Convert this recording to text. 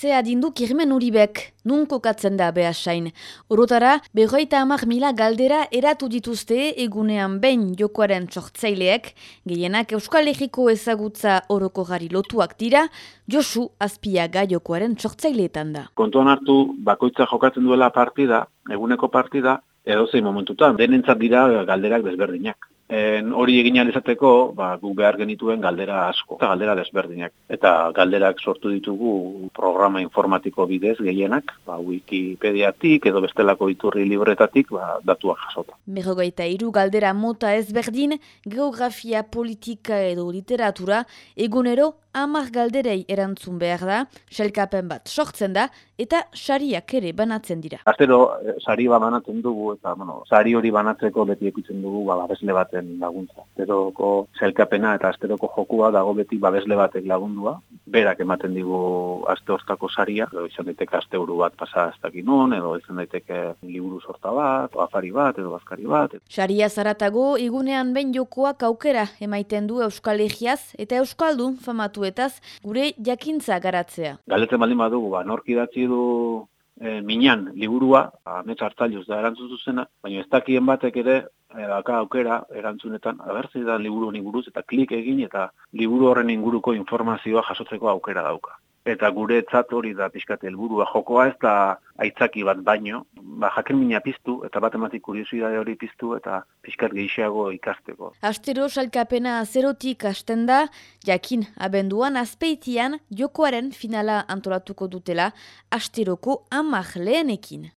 Ze adindu kirmen uribek, nun kokatzen da behasain. Orotara, berroita amak mila galdera eratu dituzte egunean behin jokoaren txortzaileek, gehienak Euskal Herriko ezagutza oroko gari lotuak dira, Josu azpiaga jokoaren txortzaileetan da. Kontuan hartu, bakoitza jokatzen duela partida, eguneko partida, edo zein momentutan, denentzat dira galderak desberdinak. En hori egin izateko, ba, gu behar genituen galdera asko, eta galdera desberdinak. Eta galderak sortu ditugu programa informatiko bidez gehienak, ba, wikipediatik edo bestelako iturri libretatik ba, datuak jasota. Berrogeita iru galdera mota ezberdin, geografia, politika edo literatura, egunero amar galderei erantzun behar da, selkapen bat sortzen da, eta sariak ere banatzen dira. Astero, eh, sari bat banatzen dugu, eta bueno, sari hori banatzeko beti ekutzen dugu ba, babesle baten laguntza. Asteroko selkapena eta asteroko jokua dago beti babesle batek lagundua, berak ematen digu aste ostako saria, edo izan daiteke aste bat pasa ez dakin edo izan daiteke liburu sorta bat, o afari bat, edo bazkari bat. Saria zaratago, egunean ben jokoak aukera emaiten du Euskal Egiaz, eta Euskaldun famatu datuetaz gure jakintza garatzea. Galetzen baldin badugu, ba, nork idatzi du e, minan liburua, amets hartzailuz da erantzun zuzena, baina ez dakien batek ere, e, aukera erantzunetan, abertzi da liburu honi buruz, eta klik egin eta liburu horren inguruko informazioa jasotzeko aukera dauka eta gure hori da pixkate helburua jokoa ez da aitzaki bat baino, ba, jaken mina piztu eta bat ematik kuriosidade hori piztu eta pixkat gehiago ikasteko. Astero salkapena zerotik hasten da, jakin abenduan azpeitian jokoaren finala antolatuko dutela, asteroko amak lehenekin.